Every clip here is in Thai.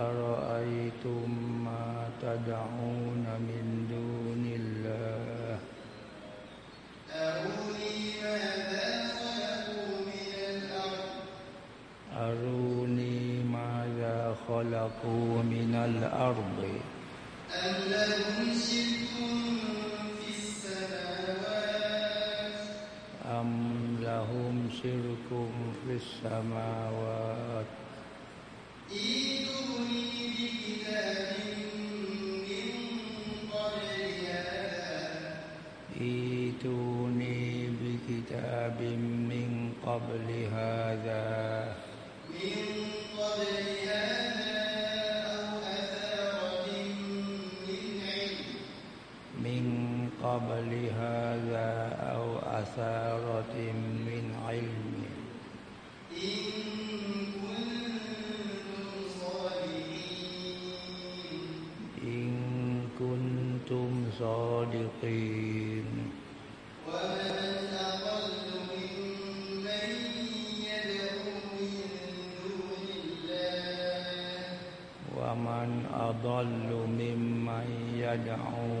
أرأيتم ما تدعون من كنتم صادقين. ومن أضل ممن يدعو من دون الله ومن أضل ممن يدعو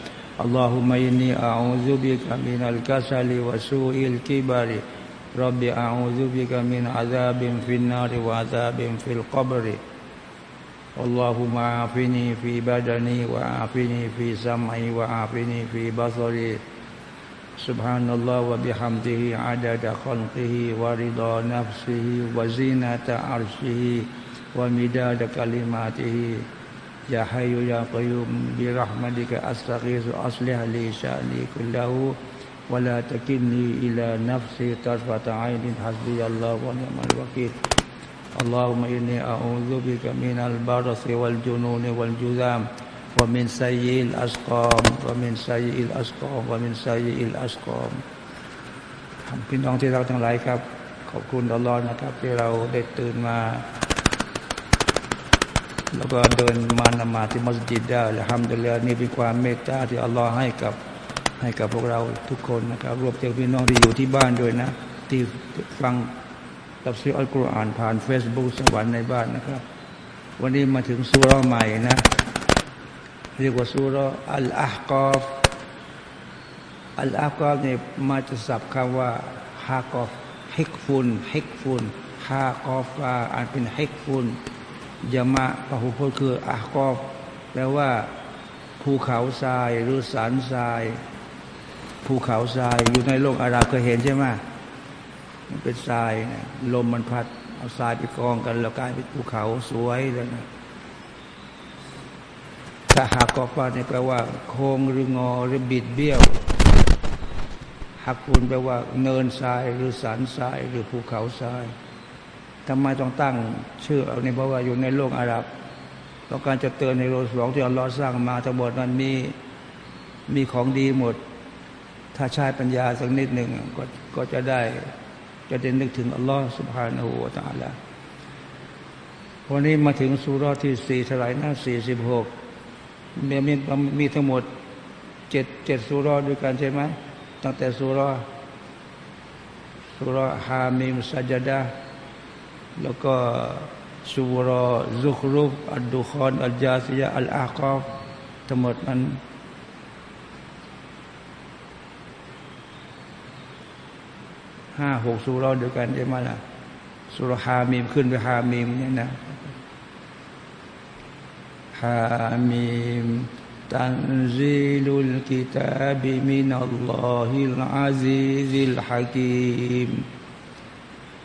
اللهم إني أعوذ بك من الكسل وسوء الكبر. رب أعوذ بك من عذاب في النار وعذاب في القبر. اللهم عافني في بدني وعافني في سمعي وعافني في بصري. سبحان الله وبحمده عدد خلقه ورضا نفسه وزينة عرشه ومداد كلماته. يا حي يا قيوم برحمتك أستغيث أصلح لي شأني كله ولا تكلني إلى نفسي طرفة عين حسبي الله ونعم الوكيل اللهم إني أعوذ بك من البرص والجنون والجذام ومن سيء الأسقام ومن سيء الأسقام ومن سيء الأسقام พี่น้องที่รักทั้งหลายครับ ขอบคุณอัลลอฮ์นะครับ ที่เราได้ตื่นมา แล้วก็เดินมานมาที่มัสยิดได้الحمد للهนี่เป็นความเมตตาที่อัลลอฮ์ให้กับให้กับพวกเราทุกคนนะครับ รวมถึงพี่น้องที่อยู่ที่บ้านด้วยนะ ที่ฟังตัฟซีรอัลกุรอานผ่านเฟซบุ๊กสวรรค์ในบ้านนะครับ วันนี้มาถึงซูเราะฮ์ใหม่นะ เรียกว่าซูเราะฮ์อัลอะฮ์กอฟอัลอะฮ์กอฟเนี่ยมาจะสับคำว่าฮากอฟฮิกฟุนฮิกฟุนฮากอฟาอ่านเป็นฮิกฟุน ยามะพหูพจน์คืออาฮกอฟแปลว่า ภูเขาทรายหรือสันทราย ภูเขาทรายอยู่ในโลกอาหรับเคยเห็นใช่ไหมมันเป็นทรายนะลมมันพัดเอาทรายไปกองกัน แล้วกลายเป็นภูเขาสวยเลยนะถ้าหากกอฟาเนี่ยแปลว่า โค้งหรืองอหรือบิดเบี้ยวหักคูณแปลว่า เนินทรายหรือสันทรายหรือภูเขาทราย ทำไมต้องตั้งชื่อเอาในเพราะว่าอยู่ในโลกอาหรับต้องการจะเตือนในโลกสองที่อัลลอฮ์สร้างมาทั้งหมดนั้นมีมีของดีหมด ถ้าใช้ปัญญาสักนิดหนึ่งก็ก็จะได้จะได้นึกถึงอัลลอฮ์สุบฮานาหูวาตาละวันนี้มาถึงสุรที่สี่เท่าไหร่นะสี่สิบหกมีมีมีทั้งหมดเจ็ดเจ็ดสุรด้วยกันใช่ไหมตั้งแต่สุรสุรฮามิมสัจดา แล้วก็สุรซุครุฟอัลดุคอนอัลจาซียอัลอาคอฟทั้งหมดนั้นห้าหกสุรเดียวกันใช่ไหมล่ะสุรฮามีมขึ้นไปฮามีมเนี่ยนะฮามีม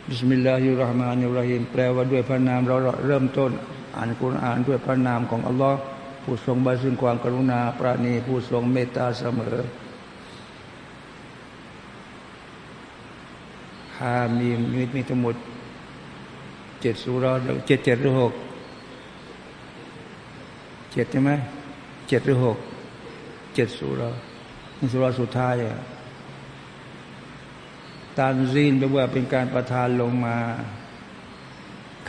บิสมิลลาฮิรราะห์มานิรหิมแปลว่าด้วยพระนามเราเริ่มต้น อ่านคุณอ่านด้วยพระนามของอัลลอฮ์ผู้ทรงบาซึ่งความกรุณาปราณีผู้ทรงเมตตาเสมอฮามีมีมีทั้งหมดเจ็ดสุรเจ็ดเจ็ดหรือหกเจ็ดใช่ไหมเจ็ดหรือหกเจ็ดสุรนี่สุรสุดท้ายอะ ตานซีนแปลว่าเป็นการประทานลงมา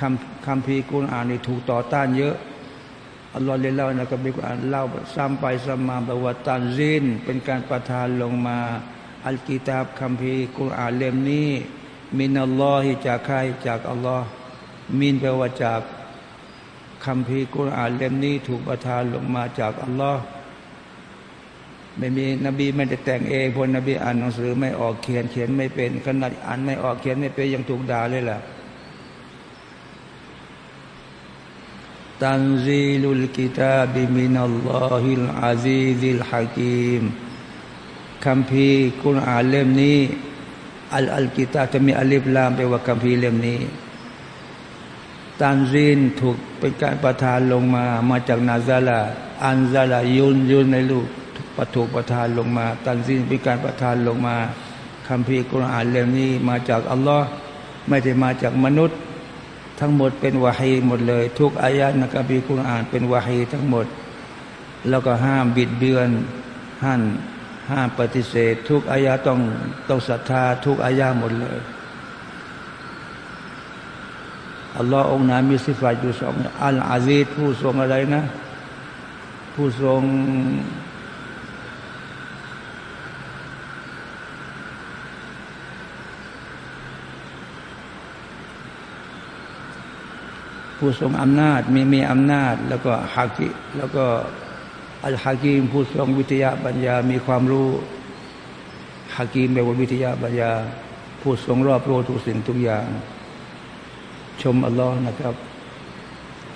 คำคำพีกุณอ่านนี่ถูกต่อต้านเยอะอัลลอฮ์เล่านะกับบิกุอ่านเล่าซ้ำไปซ้ำมาแปลว่าตานซีนเป็นการประทานลงมา อัลกิตาบคำพีกุณอ่านเล่มนี้من اللهจากใครจากอัลลอฮ์من แปลว่าจากคัมภีร์กุรอานเล่มนี้ ถูกประทานลงมาจากอัลลอฮ์ ไม่มีนบีไม่ได้แต่งเองเพราะนบีอ่านหนังสือไม่ออกเขียนเขียนไม่เป็นขนาดอ่านไม่ออกเขียนไม่เป็นยังถูกด่าเลยล่ะتنزيل الكتاب من الله العزيز الحكيمคัมภีร์กุรอานเล่มนี้ال الكتاب จะมีอลิฟลามแปลว่าคัมภีร์เล่มนี้ تنزيلถูกเป็นการประทานลงมามาจากنزل أنزل ين ينزل ประถูกประทานลงมา تنزيل เป็นการประทานลงมาคัมภีร์กุรอานเล่มนี้มาจากอัลลอฮ์ไม่ได้มาจากมนุษย์ ทั้งหมดเป็นวาฮีหมดเลย ทุกอายะในคัมภีร์กุรอานเป็นวาฮีทั้งหมด แล้วก็ห้ามบิดเบือนห้ามห้ามปฏิเสธ ทุกอายะต้องต้องศรัทธา ทุกอายะหมดเลยอัลลอฮ์องค์นั้นมีสิฟาอยู่สองอัลอาซีดผู้ทรงอะไรนะ ผู้ทรง ผู้ทรงอำนาจมีมีอำนาจ แล้วก็ฮากิแล้วก็อัลฮากิมผู้ทรงวิทยาปัญญา มีความรู้ฮากิมแปลว่าวิทยาปัญญา ผู้ทรงรอบรู้ทุกสิ่งทุกอย่าง ชมอัลลอฮ์นะครับ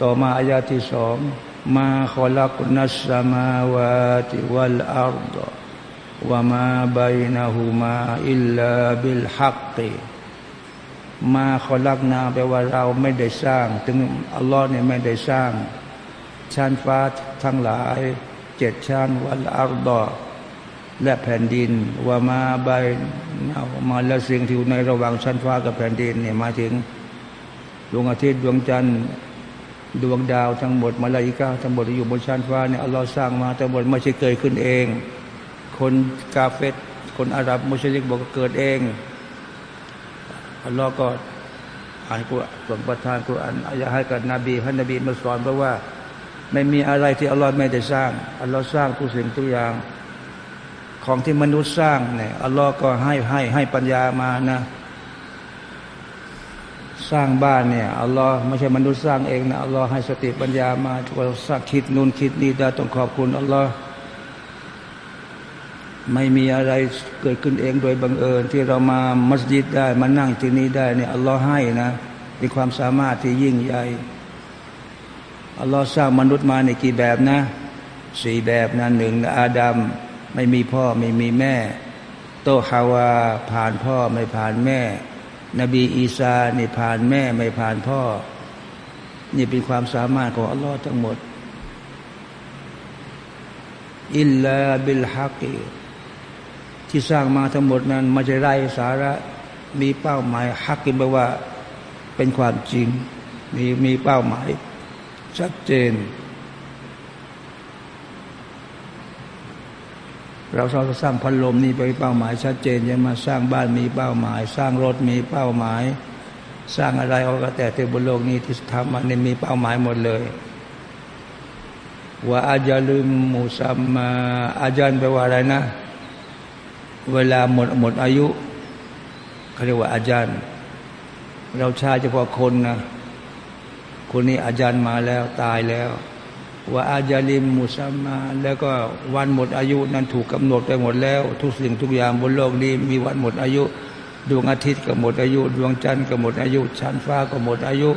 ต่อมาอายาที่สองมาขลักนัสสมาวาติวัลอาร์ดวะมาบัยนะฮูมาอิลลาบิลฮักกี มาขลักนาแปลว่าเราไม่ได้สร้าง ถึงอัลลอฮ์เนี่ยไม่ได้สร้างชั้นฟ้าทั้งหลายเจ็ดชั้นวัลอาร์ดและแผ่นดินว่ามาใบามาและสิ่งที่อยู่ในระหว่างชั้นฟ้ากับแผ่นดินเนี่ยมาถึงดวงอาทิตย์ดวงจันทร์ดวงดาวทั้งหมดมาลายิกาทั้งหมดอยู่บนชั้นฟ้าเนี่ยอัลลอฮ์สร้างมาทั้งหมดไม่ใช่เกิดขึ้นเอง คนกาเฟตคนอาหรับมุชลิกบอกเกิดเอง อัลลอฮ์ก็อ่านกุรส่งประทานกุรอานอายะให้กับนบีพระนบีมาสอนเพราะว่า ไม่มีอะไรที่อัลลอฮ์ไม่ได้สร้างอัลลอฮ์สร้างทุกสิ่งทุกอย่างของที่มนุษย์สร้างเนี่ยอัลลอฮ์ก็ให้ให้ให้ปัญญามานะ สร้างบ้านเนี่ยอัลลอฮ์ไม่ใช่มนุษย์สร้างเองนะอัลลอฮ์ให้สติปัญญามาทุกคนสักคิดนู่นคิดนี่ได้ต้องขอบคุณอัลลอฮ์ ไม่มีอะไรเกิดขึ้นเองโดยบังเอิญ ที่เรามามัสยิดได้มานั่งที่นี่ได้เนี่ยอัลลอฮ์ให้นะมีความสามารถที่ยิ่งใหญ่อัลลอฮ์สร้างมนุษย์มาในกี่แบบนะสี่แบบนะหนึ่งอาดัมไม่มีพ่อไม่มีแม่ โตฮาวาผ่านพ่อไม่ผ่านแม่ นบีอีสานี่ผ่านแม่ไม่ผ่านพ่อ นี่เป็นความสามารถของอัลลอฮ์ทั้งหมดอิลลาบิลฮักี ที่สร้างมาทั้งหมดนั้นไม่ใช่ไรสาระมีเป้าหมายฮักกินแปลว่า เป็นความจริง มีมีเป้าหมาย ชัดเจน เราเราสร้างพัดลมนี่ไปเป้าหมาย ชัดเจนยังมาสร้างบ้านมีเป้าหมาย สร้างรถมีเป้าหมาย สร้างอะไรเอาก็แต่เต็บนโลกนี้ที่ทำมันมีเป้าหมายหมดเลยว่าอาจาลืมมุสัมมาอาจารย์แปลว่าอะไรนะ เวลาหมดหมดอายุเขาเรียกว่าอาจารย์ เราชาเฉพาะคนนะคนนี้อาจารย์มาแล้วตายแล้ว ว่าอาจาลิมมุสมมา แล้วก็วันหมดอายุนั้นถูกกำหนดไปหมดแล้ว ทุกสิ่งทุกอย่างบนโลกนี้มีวันหมดอายุดวงอาทิตย์ก็หมดอายุ ดวงจันทร์ก็หมดอายุ ชั้นฟ้าก็หมดอายุ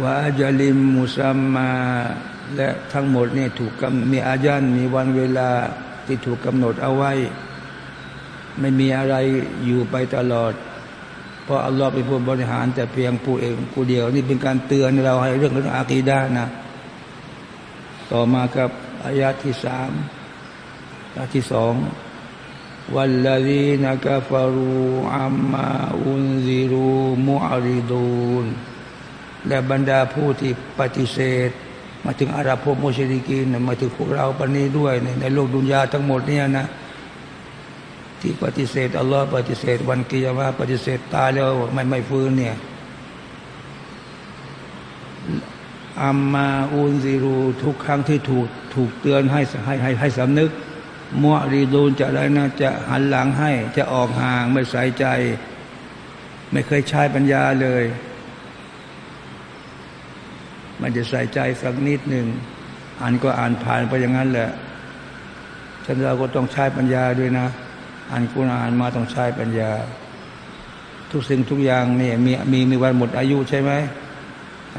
ว่าอาจาลิมมุสัมมา และทั้งหมดนี่ถูกมีอาจารย์มีวันเวลาที่ถูกกำหนดเอาไว้ ไม่มีอะไรอยู่ไปตลอด เพราะอัลลอฮ์เป็นผู้บริหาร แต่เพียงผู้เองผู้เดียว นี่เป็นการเตือนเราให้เรื่องเรื่องอากีดานะต่อมากับอายาที่สามอายาที่สองวัลลดีนักฟารูอัมมาอุนซิรูมุอาริดูนและบรรดาผู้ที่ปฏิเสธ มาถึงอาหรับพวกมุชริกินมาถึงพวกเราปนี้ด้วยในในโลกดุนยาทั้งหมดเนี่ยนะ ที่ปฏิเสธอัลลอฮ์ปฏิเสธวันกิยามะปฏิเสธตายแล้วไม่ไม่ฟื้นเนี่ยอัมมาอุนซิรูทุกครั้งที่ถูกถูกเตือนให้ให้ให้ให้สำนึกมัวรีดูนจะอะไรนะจะหันหลังให้ จะออกห่างไม่ใส่ใจ ไม่เคยใช้ปัญญาเลย มันจะใส่ใจสักนิดหนึ่งอ่านก็อ่านผ่านไปอย่างนั้นแหละฉันเราก็ต้องใช้ปัญญาด้วยนะ อ่านกุณอ่านมาต้องใช้ปัญญา ทุกสิ่งทุกอย่างเนี่ยมีมีมีวันหมดอายุใช่ไหม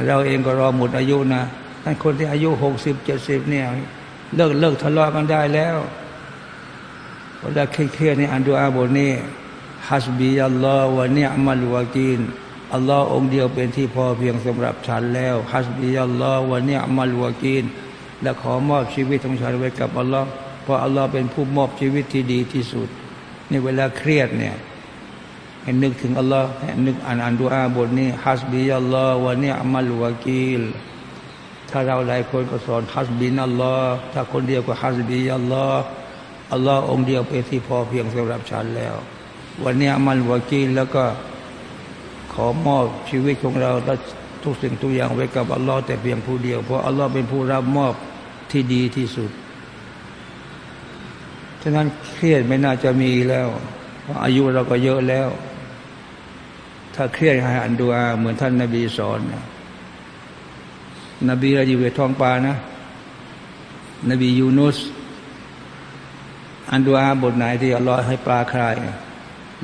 เราเองก็รอหมดอายุนะท่านคนที่อายุหกสิบเจ็ดสิบเนี่ยเลิกเลิกทะเลาะกันได้แล้วเวลาเครียดๆนี่อ่านดูอาบทนี้ฮัสบีอัลลอฮ์วะเนียมัลวากีน อัลลอฮ์องเดียวเป็นที่พอเพียงสำหรับฉันแล้วฮัสบีอัลลอฮ์วะเนียมัลวากีน และขอมอบชีวิตของฉันไว้กับอัลลอฮ์เพราะอัลลอฮ์เป็นผู้มอบชีวิตที่ดีที่สุด ในเวลาเครียดเนี่ยให้นึกถึงอัลลอฮ์ให้นึกอ่านอ่านดูอาบทนี้ฮัสบีอัลลอฮ์วันนี้อามัลวากีลถ้าเราหลายคนก็สอนฮัสบินอัลลอฮ์ถ้าคนเดียวก็ฮัสบีอัลลอฮ์อัลลอฮ์องเดียวเป็นที่พอเพียงสำหรับฉันแล้ว วันนี้อามัลวากีลแล้วก็ ขอมอบชีวิตของเราและทุกสิ่งทุกอย่างไว้กับอัลลอฮ์แต่เพียงผู้เดียวเพราะอัลลอฮ์เป็นผู้รับมอบที่ดีที่สุดฉะนั้นเครียดไม่น่าจะมีแล้วเพราะอายุเราก็เยอะแล้ว ถ้าเครียดให้อันดูอาเหมือนท่านนาบีสอนนะนบีเราอยู่ในท้องปลานะนบียูนุสอันดูอาบทไหนที่อัลลอฮ์ให้ปลาคลาย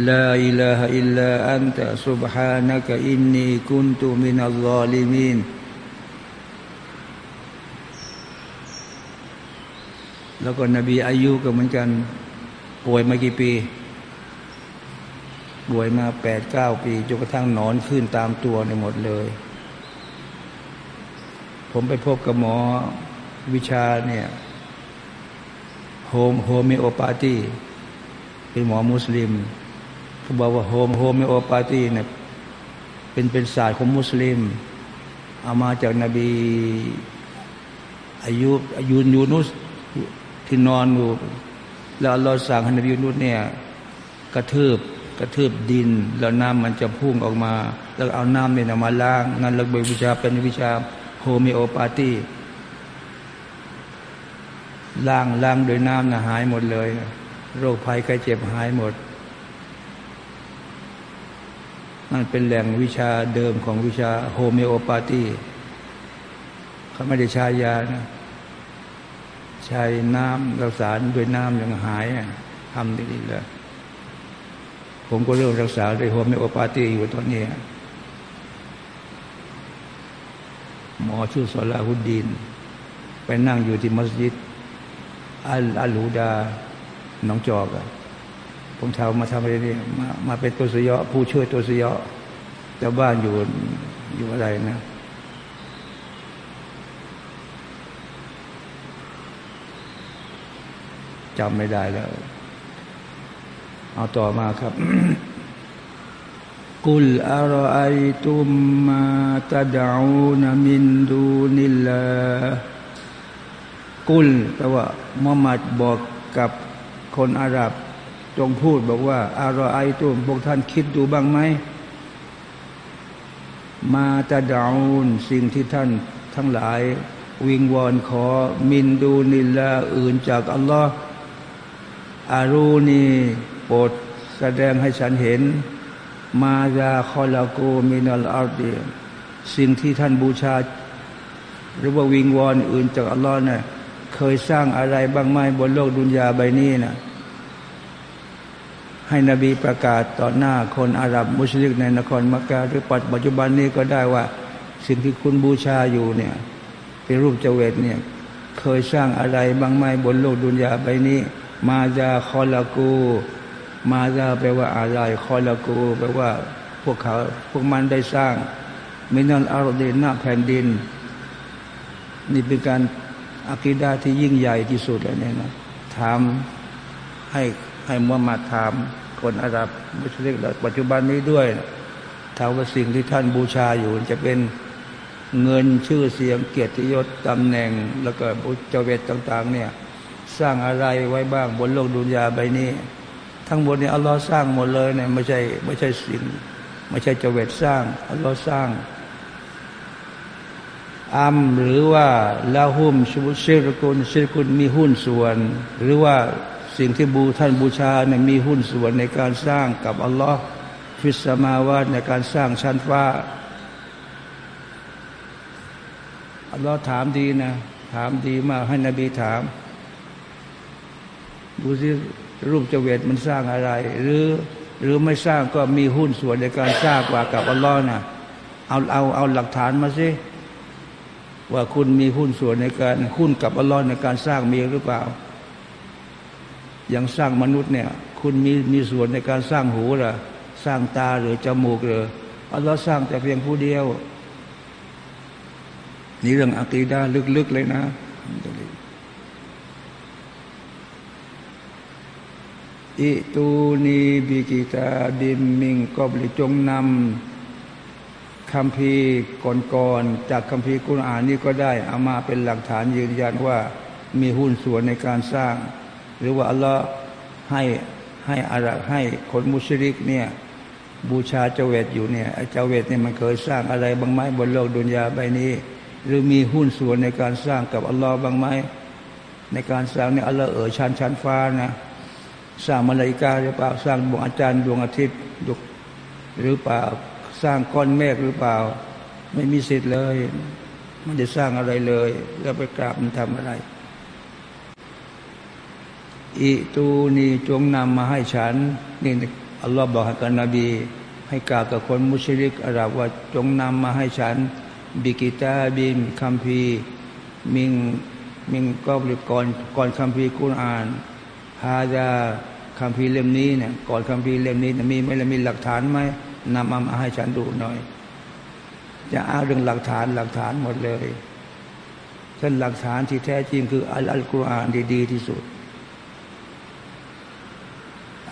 ลาอิลาฮอิลลาอันตะซุบฮานะกะอินนีกุนตุมินัลลอลิมีนแล้วก็นบีอายุก็เหมือนกันป่วยมากี่ปีป่วยมาแปดเก้าปีจนกระทั่งหนอนขึ้นตามตัวในหมดเลย ผมไปพบกับหมอวิชาเนี่ย hom homeopathy เป็นหมอมุสลิม เขาบอกว่า hom homeopathy เนี่ยเป็นเป็นศาสตร์ของมุสลิมเอามาจากนบีอายุอายุยูนุสที่นอนอยู่แล้วเราสั่งให้นบียูนุสเนี่ยกระทืบกระทืบดิน แล้วน้ำมันจะพุ่งออกมา แล้วเอาน้ำเนี่ยมาล้างนั่นเราเป็นวิชาเป็นวิชา homeopathy ล้างล้างโดยน้ำนะหายหมดเลย โรคภัยไข้เจ็บหายหมด นั่นเป็นแหล่งวิชาเดิมของวิชา homeopathy เขาไม่ได้ใช้ยานะใช้น้ำรักษาด้วยน้ำยังหายทำได้ดีเลยผมก็เริ่มรักษาด้วย homeopathy อยู่ตอนนี้หมอชื่อสลาฮุดดีนไปนั่งอยู่ที่มัสยิดอัลอัลลูดา หนองจอกอะ ผมถามมาทำอะไรนี่มามาเป็นตัวสยอผู้ช่วยตัวสยอเจ้าบ้านอยู่อยู่อะไรนะจำไม่ได้แล้ว เอาต่อมาครับกุลอารอไอตุมมาตะดาวนามินดูนิลลาقل แปลว่ามุฮัมมัดบอกกับคนอาหรับ จงพูดบอกว่า أرأيتمพวกท่านคิดดูบ้างไหม ما تدعونสิ่งที่ท่านทั้งหลาย วิงวอนขอ من دون اللهอื่นจากอัลลอฮ์أرونيโปรดแสดงให้ฉันเห็น ماذا خلقوا من الأرضสิ่งที่ท่านบูชา หรือว่าวิงวอนอื่นจากอัลลอฮ์นี่ยเคยสร้างอะไรบ้างไหมบนโลกดุนยาใบนี้น่ะ ให้นบีประกาศต่อหน้าคนอาหรับมุสลิมในนครมักกะหรือปัจจุบันนี้ก็ได้ว่า สิ่งที่คุณบูชาอยู่เนี่ยเป็นรูปเจเวตเนี่ยเคยสร้างอะไรบ้างไหมบนโลกดุนยาใบนี้ มาจาคอลากู มาจาแปลว่าอะไรคอลากูแปลว่าพวกเขาพวกมันได้สร้างมินัลอารดีหน้าแผ่นดิน นี่เป็นการอักีดาที่ยิ่งใหญ่ที่สุดเลยเนี่ยนะถามให้ ให้มุฮัมมัดถามคนอาหรับมุสลิมปัจจุบันนี้ด้วยถามว่าสิ่งที่ท่านบูชาอยู่จะเป็นเงินชื่อเสียงเกียรติยศตำแหน่ง แล้วก็บุจเวตต่าง ๆ เนี่ย สร้างอะไรไว้บ้างบนโลกดุนยาใบนี้ ทั้งหมดเนี่ยอัลลอฮ์สร้างหมดเลยเนี่ยไม่ใช่ไม่ใช่สิ่งไม่ใช่เจเวตสร้างอัลลอฮ์สร้างอัมหรือว่าลาหุมชุบุชิรกุลชิรกุลมีหุ้นส่วน หรือว่า สิ่งที่บูท่านบูชาเนี่ยมีหุ้นส่วนในการสร้างกับอัลลอฮ์ฟิสมาวาในการสร้างชั้นฟ้าอัลลอฮ์ถามดีนะ ถามดีมากให้นบีถาม ดูสิรูปเจเวตมันสร้างอะไร หรือ หรือไม่สร้างก็มีหุ้นส่วนในการสร้างกว่ากับอัลลอฮ์นะเอาเอาเอาหลักฐานมาสิว่าคุณมีหุ้นส่วนในการหุ้นกับอัลลอฮ์ในการสร้างมีหรือเปล่า อย่างสร้างมนุษย์เนี่ย คุณมีมีส่วนในการสร้างหูหรือสร้างตาหรือจมูกหรืออัลลอฮ์สร้างแต่เพียงผู้เดียว นี่เรื่องอักีดาลึกๆเลยนะอิตูนีบิกิตาบิมมิงกอบลิจงนำคำพีก่อนๆจากคำพีกุรอานนี้ก็ได้ เอามาเป็นหลักฐานยืนยันว่ามีหุ้นส่วนในการสร้าง หรือว่าอัลลอฮ์ให้ให้อะไรให้คนมุชริกเนี่ยบูชาเจเวตอยู่เนี่ยเจเวตเนี่ยมันเคยสร้างอะไรบางไหมบนโลกดุนยาใบนี้ หรือมีหุ้นส่วนในการสร้างกับอัลลอฮ์บางไหมในการสร้างเนี่ยอัลลอฮ์เอ๋ยชั้นชั้นฟ้านะสร้างมาลายกาหรือเปล่าสร้างดวงอาจารย์ดวงอาทิตย์หรือเปล่าสร้างก้อนเมฆหรือเปล่า ไม่มีสิทธิ์เลย มันจะสร้างอะไรเลย แล้วไปกราบมันทำอะไร อิตูนีจงนำมาให้ฉัน นี่อัลลอฮ์บอกกับนบี ให้กล่าวกับคนมุชริกอาหรับว่าจงนำมาให้ฉัน บิกิตาบินคัมพีมิงมิงก็หรือก่อนก่อนคัมภีร์กุรอานฮาดาคัมภีร์เล่มนี้เนี่ยก่อนคัมภีร์เล่มนี้มีไหมมีหลักฐานไหมนำมาให้ฉันดูหน่อย จะอ้างเรื่องหลักฐานหลักฐานหมดเลยเช่นหลักฐานที่แท้จริงคืออัลอัลกุรอานดีๆที่สุด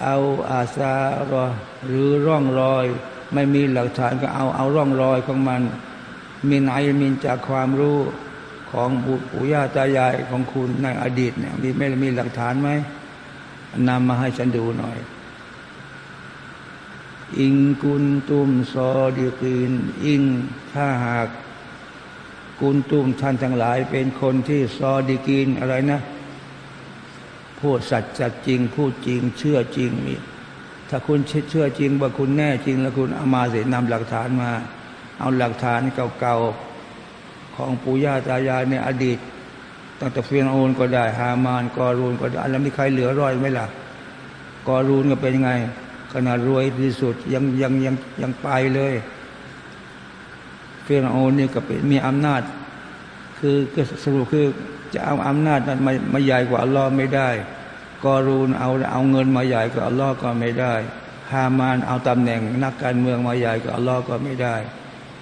เอาอาซารอหรือร่องรอย ไม่มีหลักฐานก็เอาเอาร่องรอยของมันมินไอมินจากความรู้ของปู่ย่าตายายของคุณในอดีตเนี่ยมีไม่มีหลักฐานไหมนำมาให้ฉันดูหน่อย อิงกุนตุมซอดีกีนอิงถ้าหาก กุนตุมท่านทั้งหลาย เป็นคนที่ซอดีกีนอะไรนะ พูดสัตย์สัตย์จริงพูดจริง เชื่อจริงมี ถ้าคุณเชื่อจริงว่าคุณแน่จริง แล้วคุณเอามาเสนำหลักฐานมา เอาหลักฐานเก่าๆของปู่ย่าตายายในอดีตตั้งแต่เฟียนโอนก็ได้ ฮามานกอรูนก็ได้แล้วมีใครเหลือร้อยไหมล่ะกอรูนก็เป็นยังไงขนาดรวยที่สุดยังยังยังยังไปเลยเฟียนโอนนี่ก็เป็นมีอำนาจ คือก็สรุปคือ จะเอาอำนาจนั้นมามาใหญ่กว่าอัลลอฮ์ไม่ได้ กอรูนเอาเอาเงินมาใหญ่กว่าอัลลอฮ์ก็ไม่ได้ฮามานเอาตำแหน่งนักการเมืองมาใหญ่กว่าอัลลอฮ์ก็ไม่ได้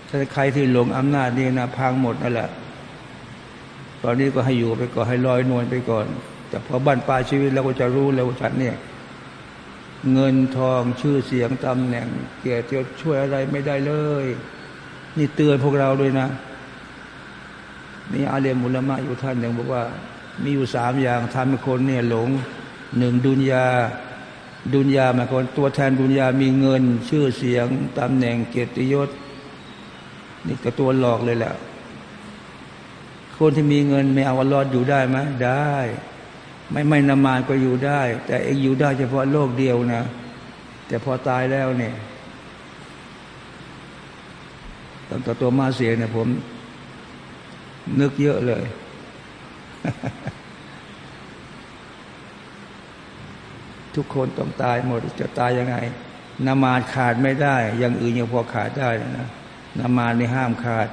ถ้าใครที่หลงอำนาจนี่นะพังหมดนั่นแหละตอนนี้ก็ให้อยู่ไปก่อนให้ลอยนวลไปก่อน แต่พอบั้นปลายชีวิตเราก็จะรู้แล้วว่าฉันเนี่ยเงินทองชื่อเสียงตำแหน่ง เกียรติยศช่วยอะไรไม่ได้เลย นี่เตือนพวกเราด้วยนะ มีอาเลมุลมะอยู่ท่านหนึ่งบอกว่า มีอยู่สามอย่างทำให้คนเนี่ยหลงหนึ่งดุนยาดุนยาหมายความตัวแทนดุนยามีเงิน ชื่อเสียงตำแหน่งเกียรติยศ นี่ก็ตัวหลอกเลยแหละคนที่มีเงินไม่เอาอรอดอยู่ได้ไหมได้ ไม่ไม่นมาก็อยู่ได้ แต่เองอยู่ได้เฉพาะโลกเดียวนะ แต่พอตายแล้วเนี่ยตั้งแต่ตัวมาเสียเนี่ยผม นึกเยอะเลย ทุกคนต้องตายหมดจะตายยังไงนามาดขาดไม่ได้ อย่างอื่นยังพอขาดได้นะนามาดในห้ามขาด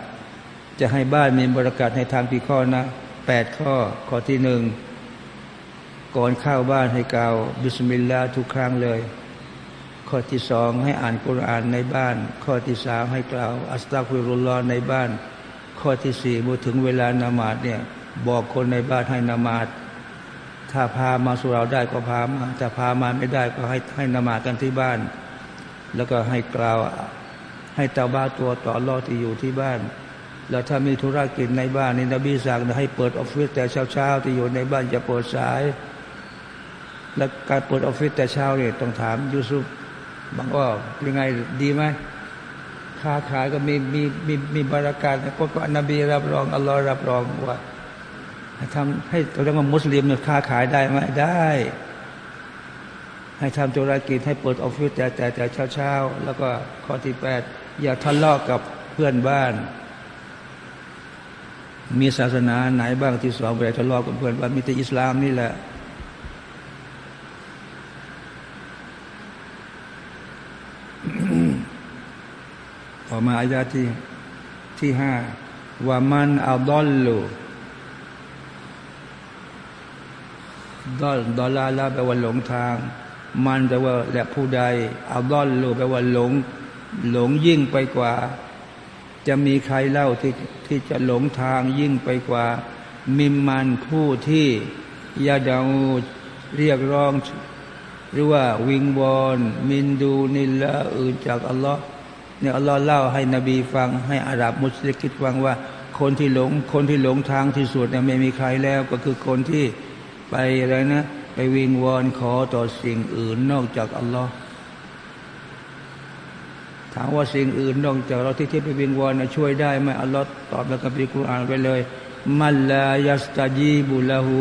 จะให้บ้านมีบริการในทางที่ข้อนะแปดข้อ ข้อที่หนึ่งก่อนเข้าบ้านให้กล่าวبسم اللهทุกครั้งเลย ข้อที่สองให้อ่านกุรอานในบ้าน ข้อที่สามให้กล่าวأستغفر اللهในบ้าน ข้อที่สี่เมื่อถึงเวลานามาดเนี่ย บอกคนในบ้านให้นามาดถ้าพามาสุเหร่าได้ก็พามาถ้าพามาไม่ได้ก็ให้ให้นามาดกันที่บ้าน แล้วก็ให้กล่าว ให้ตาบ้าตัวต่อรอที่อยู่ที่บ้าน แล้วถ้ามีธุรกิจในบ้านนี่นบีสั่งให้เปิดออฟฟิศแต่เช้าๆที่อยู่ในบ้านจะเปิดสาย แล้วการเปิดออฟฟิศแต่เช้าเนี่ยต้องถามยูซุฟบางว่าเป็นไงดีไหม ค้าขายก็มีมีมีมีบาราการก็ก็นบีรับรองอัลลอฮ์รับรองว่าทำให้ตัวเรียกว่ามุสลิมเนี่ยค้าขายได้ไหมได้ ให้ทำธุรกิจให้เปิดออฟฟิศแต่แต่แต่เช้าเช้าแล้วก็ข้อที่แปดอย่าทะเลาะกับเพื่อนบ้าน มีศาสนาไหนบ้างที่สอนไปทะเลาะกับเพื่อนบ้านมีแต่อิสลามนี่แหละ ต่อมาอายาที่ที่ห้าว่ามันอัลดอลลูดอลดอลลาลาแปลว่าหลงทาง มันแปลว่าและผู้ใดอัลดอลลูแปลว่าหลง หลงยิ่งไปกว่า จะมีใครเล่าที่ที่จะหลงทางยิ่งไปกว่า มิมมันผู้ที่ยาดาเรียกร้อง หรือว่าวิงวอนมินดูนิลละอื่นจากอัลลอฮ์ เนี่ยอัลลอฮ์เล่าให้นบีฟังให้อาหรับมุสลิมคิดฟังว่า คนที่หลงคนที่หลงทางที่สุดเนี่ยไม่มีใครแล้วก็คือคนที่ไปอะไรนะไปวิงวอนขอต่อสิ่งอื่นนอกจากอัลลอฮ์ถามว่าสิ่งอื่นนอกจากเราที่ที่ไปวิงวอนช่วยได้ไหมอัลลอฮ์ตอบแล้วกับพิคุรอานไปเลย มัลลายัสตาจีบุลาหู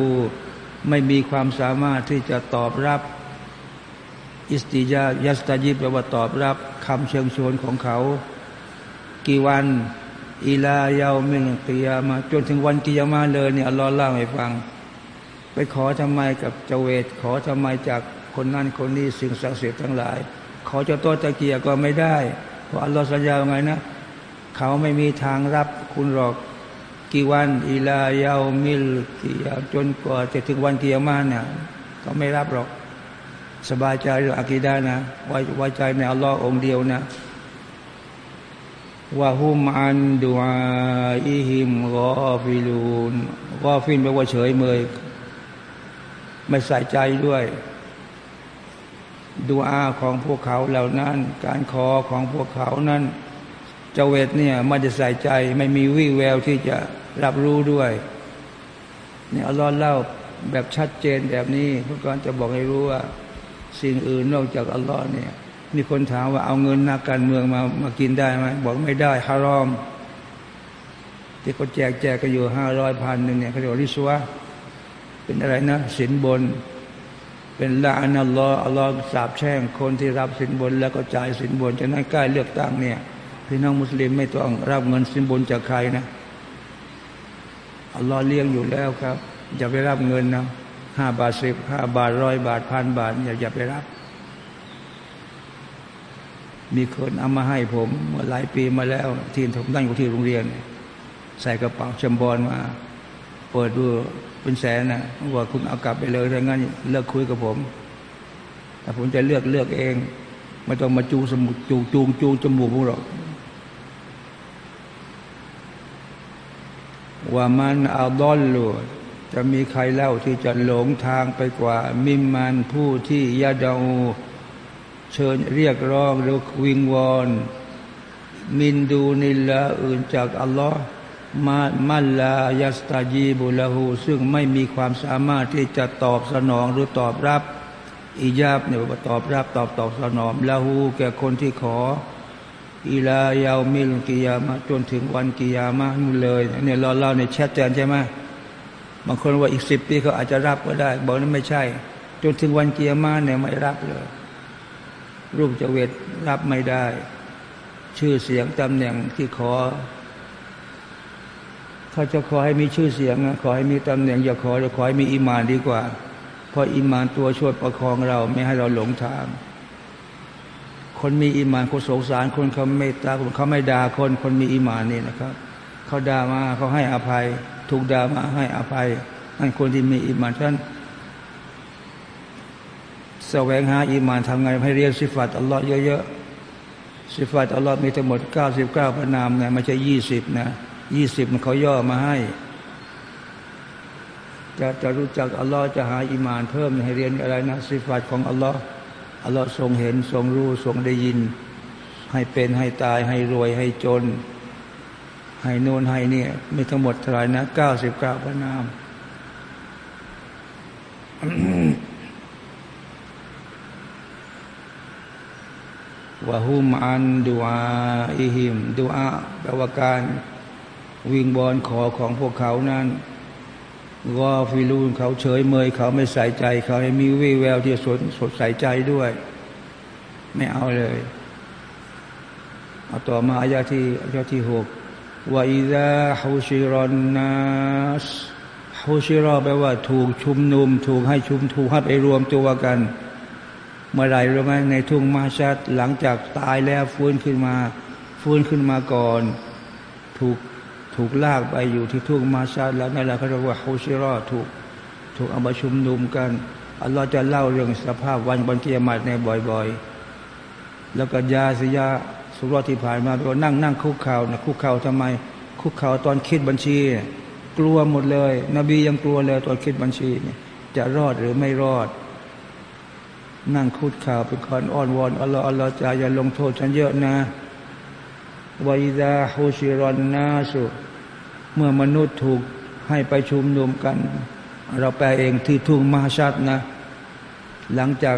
ไม่มีความสามารถที่จะตอบรับ อิสติยายัสตาจีแปลว่าตอบรับคำเชิญชวนของเขา กี่วันอิลายาวมิลกิยามา จนถึงวันกิยามาเลยเนี่ยอัลลอฮ์เล่าให้ฟัง ไปขอทำไมกับเจเวตขอทำไมจากคนนั้นคนนี้สิ่งศักดิ์สิทธิ์ทั้งหลาย ขอเจ้าตัวตะเกียก็ไม่ได้เพราะอัลลอฮ์สัญญาไงนะ เขาไม่มีทางรับคุณหรอกกี่วันอิลายาวมิลกิยาจนกว่าจะถึงวันกิยามาเนี่ยเขาไม่รับหรอก สบายใจเรื่องอากีดานะไว้ไว้ใจในอัลลอฮ์องเดียวนะว่าฮุมอันดูอาدعائهم غافلون غافل แปลว่าเฉยเมย ไม่ใส่ใจด้วย ดูอาของพวกเขาเหล่านั้น การขอของพวกเขานั้นเจว็ดเนี่ยไม่ได้ใส่ใจ ไม่มีวี่แววที่จะรับรู้ด้วยเนี่ยอัลลอฮ์เล่าแบบชัดเจนแบบนี้เพื่อกาจะบอกให้รู้ว่า สิ่งอื่นนอกจากอัลลอฮ์เนี่ยมีคนถามว่าเอาเงินนักการเมืองมามากินได้ไหมบอกไม่ได้ฮารอม ที่เขาแจกแจกกันอยู่ห้าร้อยพันหนึ่งเนี่ยเขาเรียกว่าริสวะเป็นอะไรนะสินบน เป็นละอันอัลลอฮ์อัลลอฮ์สาบแช่งคนที่รับสินบน แล้วก็จ่ายสินบนฉะนั้นใกล้เลือกตั้งเนี่ยพี่น้องมุสลิมไม่ต้องรับเงินสินบนจากใครนะอัลลอฮ์เลี้ยงอยู่แล้วครับอย่าไปรับเงินนะ ห้าบาทสิบห้าบาทร้อยบาทพันบาทอย่าอย่าไปรับ มีคนเอามาให้ผมเมื่อหลายปีมาแล้ว ที่ผมตั้งอยู่ที่โรงเรียน ใส่กระเป๋าชมบอลมา เปิดดูเป็นแสนนะว่าคุณเอากลับไปเลยถ้างั้นเลิกคุยกับผมแต่ผมจะเลือกเลือกเอง ไม่ต้องมาจูงสมุจูจูงจูจมูกพวกหรอกว่ามันอาดอลลู จะมีใครเล่าที่จะหลงทางไปกว่า มิมมันผู้ที่ยาดาเชิญเรียกร้องหรือวิงวอนมินดูนิลละอื่นจากอัลลอฮ์มามัลลายัสตาจีบุลาหูซึ่งไม่มีความสามารถที่จะตอบสนองหรือตอบรับอิยาบเนี่ยตอบรับตอบตอบสนองละหูแก่คนที่ขออิลายาวมิลกิยามะจนถึงวันกิยามะนู่นเลยเนี่ยเราเล่าในแชทเจนใช่ไหม บางคนว่าอีกสิบปีเขาอาจจะรับก็ได้ บอกนั้นไม่ใช่ จนถึงวันเกิยามะเนี่ยไม่รับเลย รูปจเวทรับไม่ได้ ชื่อเสียงตำแหน่งที่ขอถ้าจะขอให้มีชื่อเสียงขอให้มีตำแหน่งอย่าขอจะขอให้มีอิมานดีกว่า เพราะอิมานตัวช่วยประคองเราไม่ให้เราหลงทางคนมีอิมานคนสงสารคนเขาไม่ตาคนเขาไม่ด่าคนคนมีอิมานนี่นะครับ เขาด่ามาเขาให้อภัย ถูกด่ามาให้อภัยนั่นคนที่มีอิมานท่านแสวงหาอิมานทำไงให้เรียนสิฟัตอัลลอฮ์เยอะๆสิฟัตอัลลอฮ์มีทั้งหมดเก้าสิบเก้าพระนามนะไม่ใช่ยี่สิบนะยี่สิบมันเขาย่อมาให้ จะจะรู้จักอัลลอฮ์จะหาอิมานเพิ่มให้เรียนอะไรนะสิฟัตของอัลลอฮ์อัลลอฮ์ทรงเห็นทรงรู้ทรงได้ยิน ให้เป็นให้ตายให้รวยให้จน ให้โน่นให้นี่มีทั้งหมดเท่าไหร่นะเก้าสิบเก้าพระนามวะฮุมอันดูอาอิหิมดูอาแปลว่าการวิงบอลขอของพวกเขานั้นกอฟิลูนเขาเฉยเมย เขาไม่ใส่ใจ เขาให้มีวิแววที่สดสดใสใจด้วย ไม่เอาเลย เอาต่อมาอายาที่อายาที่หก ว่าอิดะฮุชิรอนัสฮุชิรอแปลว่าถูกชุมนุม ถูกให้ชุมถูกให้ไปรวมตัวกัน เมื่อไรรู้ไหมในทุ่งมาชัดหลังจากตายแล้วฟื้นขึ้นมาฟื้นขึ้นมาก่อน ถูกถูกลากไปอยู่ที่ทุ่งมาชาแล้วนั่นแหละเขาเรียกว่าฮุชิรอถูกถูกเอามาชุมนุมกันอัลลอฮ์จะเล่าเรื่องสภาพวันบันเกียรติในบ่อย ๆ แล้วก็ยาสยา สุรที่ผ่านมาก็นั่งนั่งคุกเข่านะคุกเข่าทำไม คุกเข่าตอนคิดบัญชี กลัวหมดเลย นบียังกลัวเลยตอนคิดบัญชีจะรอดหรือไม่รอด นั่งคุดข่าเป็นคนอ้อนวอนอัลลอฮ์อัลลอฮ์จะอย่าลงโทษฉันเยอะนะวอิดาฮุชิรอนนาสุเมื่อมนุษย์ถูกให้ไปชุมนุมกัน เราแปลเองที่ทุ่งมาชัดนะ หลังจาก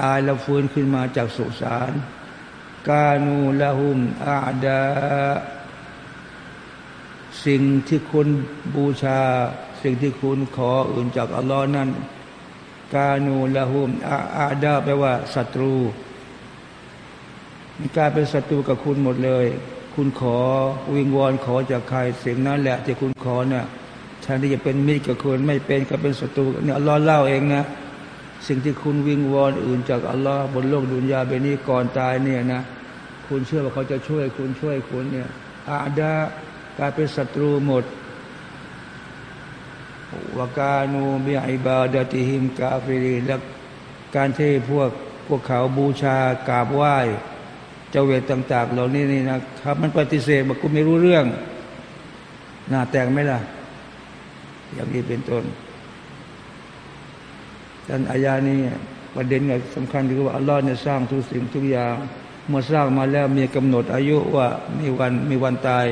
ตายแล้วฟื้นขึ้นมาจากสุสาน กานูละหุมอาดา สิ่งที่คุณบูชา สิ่งที่คุณขออื่นจากอัลลอฮ์นั้น กานูละหุมอาอาดาแปลว่าศัตรูกลายเป็นศัตรูกับคุณหมดเลย คุณขอวิงวอนขอจากใครสิ่งนั้นแหละที่คุณขอเนี่ยแทนที่จะเป็นมิตรกับคุณไม่เป็นก็เป็นศัตรูเนี่ยอัลลอฮ์เล่าเองนะ สิ่งที่คุณวิงวอนอื่นจากอัลลอฮ์บนโลกดุนยาใบนี้ก่อนตายเนี่ยนะ คุณเชื่อว่าเขาจะช่วยคุณช่วยคุณเนี่ยأعداء กลายเป็นศัตรูหมดوكانوا بعبادتهم كافرين และการที่พวกพวกเขาบูชากราบไหว้เจ้าเวทต่าง ๆ เหล่านี้นี่นะครับ มันปฏิเสธบอกกูไม่รู้เรื่องหน้าแต่งไหมล่ะ อย่างนี้เป็นต้นดันอายานี้ประเด็นสำคัญคือว่าอัลลอฮ์เนี่ยสร้างทุกสิ่งทุกอย่าง เมื่อสร้างมาแล้วมีกำหนดอายุว่ามีวันมีวันตาย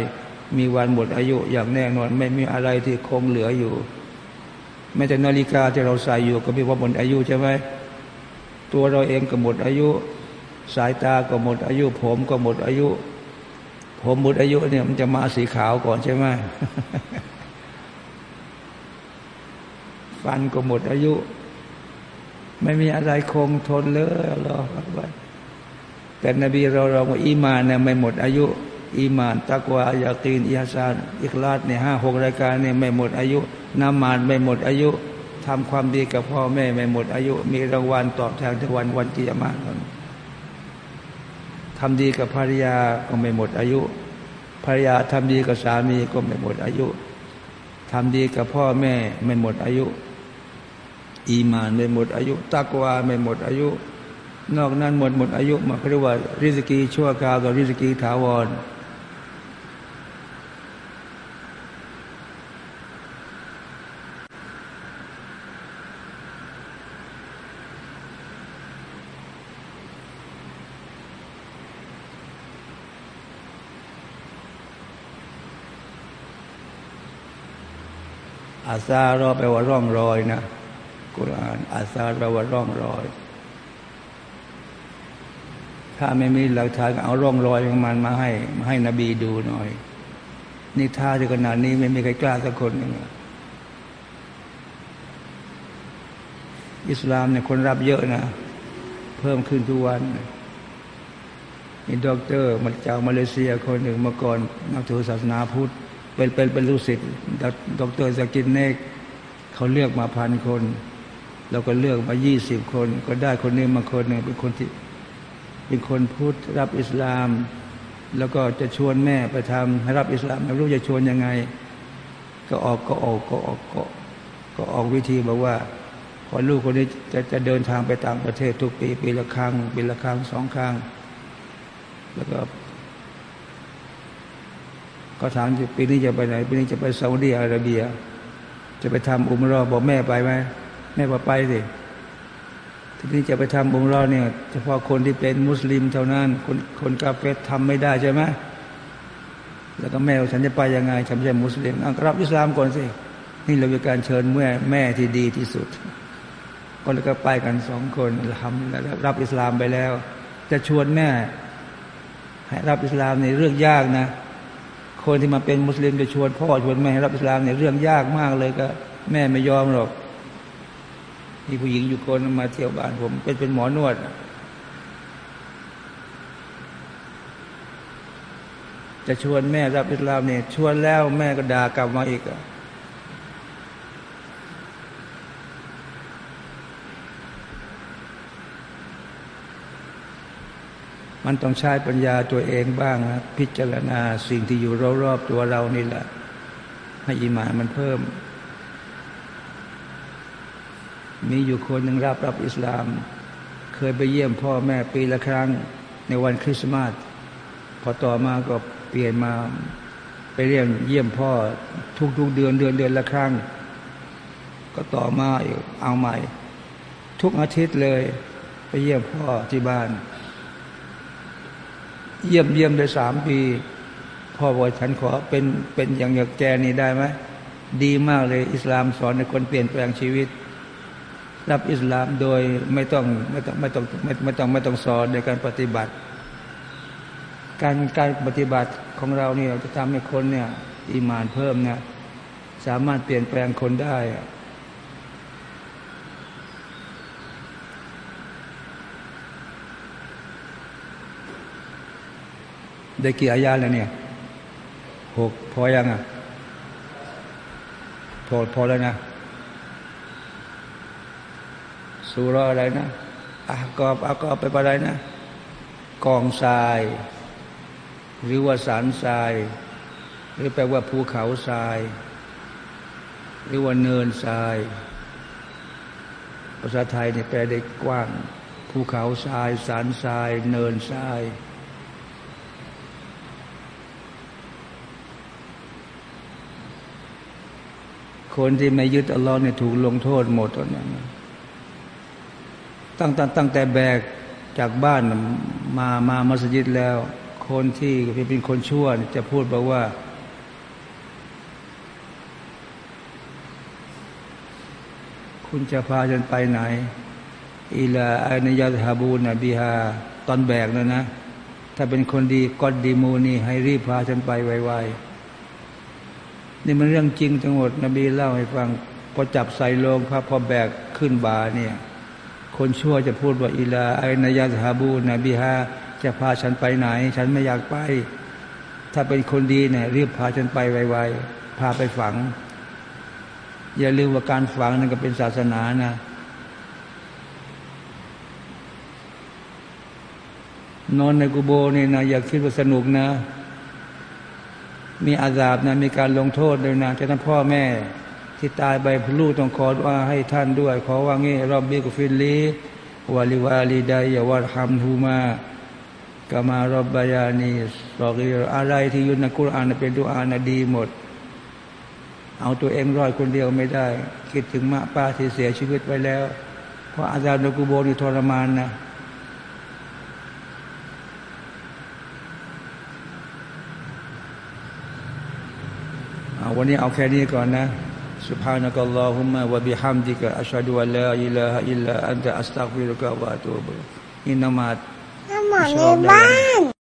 มีวันหมดอายุอย่างแน่นอน ไม่มีอะไรที่คงเหลืออยู่แม้แต่นาฬิกาที่เราใส่อยู่ก็มีว่าหมดอายุใช่ไหมตัวเราเองก็หมดอายุ สายตาก็หมดอายุ ผมก็หมดอายุ ผมหมดอายุเนี่ยมันจะมาสีขาวก่อนใช่ไหมฟันก็หมดอายุ ไม่มีอะไรคงทนเลยอัลลอกบัร แต่นบีเราเราอีมานเนี่ยไม่หมดอายุอีมานตักวายาตีนอิฮซานอิคลาดเนี่ยห้าหกรายการเนี่ยไม่หมดอายุนามานไม่หมดอายุทำความดีกับพ่อแม่ไม่หมดอายุ มีรางวัลตอบแทนทุกวันวันกิยามานทำดีกับภรรยาก็ไม่หมดอายุภรรยาทำดีกับสามีก็ไม่หมดอายุทำดีกับพ่อแม่ไม่หมดอายุ อีมานไม่หมดอายุตักวาไม่หมดอายุ นอกนั้นหมดหมดอายุมาเรียกว่า ริสกีชั่วคราวกับริสกีถาวร อาซารอแปลว่าร่องรอยนะกุรานอาซาแปลว่าร่องรอย ถ้าไม่มีหลักฐานเอาร่องรอยของมันมาให้มาให้นบีดูหน่อย นี่ท่าจะขนาดนี้ไม่มีใครกล้าสักคนหนึ่งอิสลามเนี่ยคนรับเยอะนะ เพิ่มขึ้นทุกวันมีด็อกเตอร์มาจากมาเลเซียคนหนึ่งเมื่อก่อนนับถือศาสนาพุทธเป็นเป็นเป็นลูกศิษย์ด็อกเตอร์ซากิรไนค์เขาเลือกมาพันคนเราก็เลือกมายี่สิบคน ก็ได้คนนี้มาคนหนึ่งเป็นคนที่ เป็นคนพุทธรับอิสลาม แล้วก็จะชวนแม่ไปทำให้รับอิสลามไม่รู้จะชวนยังไง ก็ออกก็ออกก็ออกก็ก็ออกวิธีบอกว่าพอลูกคนนี้จะจะเดินทางไปต่างประเทศทุกปี ปีละครั้งปีละครั้งสองครั้ง แล้วก็ก็ถามปีนี้จะไปไหนปีนี้จะไปซาอุดีอาระเบีย จะไปทำอุมรอบอกแม่ไปไหมแม่บอกไปสิ ทีนี้จะไปทำอุมรอเนี่ยเฉพาะคนที่เป็นมุสลิมเท่านั้น คนคนกาเฟตทำไม่ได้ใช่ไหมแล้วก็แม่ฉันจะไปยังไงฉันไม่ใช่มุสลิมอังรับอิสลามก่อนสินี่เราเป็นการเชิญแม่แม่ที่ดีที่สุดก็เลยก็ไปกันสองคนทำแล้วรับอิสลามไปแล้ว จะชวนแม่ให้รับอิสลามในเรื่องยากนะ คนที่มาเป็นมุสลิมจะชวนพ่อชวนแม่ให้รับอิสลามเนี่ยเรื่องยากมากเลยก็ แม่ไม่ยอมหรอก มีผู้หญิงอยู่คนมาเที่ยวบ้านผม เป็นเป็นหมอนวดจะชวนแม่รับอิสลามเนี่ยชวนแล้วแม่ก็ด่ากลับมาอีกอะมันต้องใช้ปัญญาตัวเองบ้างนะพิจารณาสิ่งที่อยู่รอบๆตัวเรานี่แหละ ให้อิมานมันเพิ่ม มีอยู่คนหนึ่งรับรับอิสลาม เคยไปเยี่ยมพ่อแม่ปีละครั้งในวันคริสต์มาสพอต่อมาก็เปลี่ยนมาไปเรียนเยี่ยมพ่อทุกๆเดือนเดือนเดือนละครั้ง ก็ต่อมาเอาใหม่ ทุกอาทิตย์เลย ไปเยี่ยมพ่อที่บ้าน เยี่ยมเยี่ยมได้สามปี พ่อบอกฉันขอเป็นเป็นอย่างอย่างแกนี่ได้ไหมดีมากเลย อิสลามสอนในคนเปลี่ยนแปลงชีวิต รับอิสลามโดยไม่ต้องไม่ต้องไม่ต้องไม่ไม่ต้องไม่ต้องสอนในการปฏิบัติ การการปฏิบัติของเราเนี่ยจะทำให้คนเนี่ยอิมานเพิ่มเนี่ยสามารถเปลี่ยนแปลงคนได้ได้กี่อายาแล้วเนี่ยหกพอยังอะพอพอแล้วนะ สุรอะไรนะอากอบอากอบไปอะไรนะกองทราย หรือว่าสารทราย หรือแปลว่าภูเขาทราย หรือว่าเนินทราย ภาษาไทยเนี่ยแปลได้กว้าง ภูเขาทราย สารทราย เนินทรายคนที่ไม่ยึดอัลลอฮ์เนี่ยถูกลงโทษหมดตอนนั้น ตั้งตั้งตั้งแต่แบกจากบ้านมามามัสยิดแล้ว คนที่เป็นคนชั่วจะพูดบอกว่า คุณจะพาฉันไปไหนอิลาอันยาฮาบูนบีฮาตอนแบกนะนะ ถ้าเป็นคนดีกอดดีมูนี่ให้รีบพาฉันไปไวๆนี่มันเรื่องจริงทั้งหมด นบีเล่าให้ฟังพอจับใส่โลงพระพอแบกขึ้นบาเนี่ย คนชั่วจะพูดว่าอิลาไอนายาสฮาบูนบิฮาจะพาฉันไปไหน ฉันไม่อยากไป ถ้าเป็นคนดีเนี่ยรีบพาฉันไปไวๆพาไปฝัง อย่าลืมว่าการฝังนั่นก็เป็นศาสนานะนอนในกุโบนี่นะอย่าคิดว่าสนุกนะ มีอาซาบนะ มีการลงโทษเลยนะจะทั้งพ่อแม่ ที่ตายไปพลูกต้องขอว่าให้ท่านด้วย ขอว่างี้รอบบีกฟิลลีวาลิวาลีไดยาวะฮัมฮูมากามารบบายานีสอกีอะไรที่อยุนในกุรอานเป็นดุอานะดีหมด เอาตัวเองรอดคนเดียวไม่ได้ คิดถึงมะป้าที่เสียชีวิตไปแล้ว เพราะอาซาบในกุโบนี่ทรมานนะอ่าวันนี้เอาแค่นี้ก่อนนะ سبحانك اللهم وبحمدك أشهد أن لا إله إلا أنت أستغفرك وأتوب إليك إنما น้ำหมอในบ้าน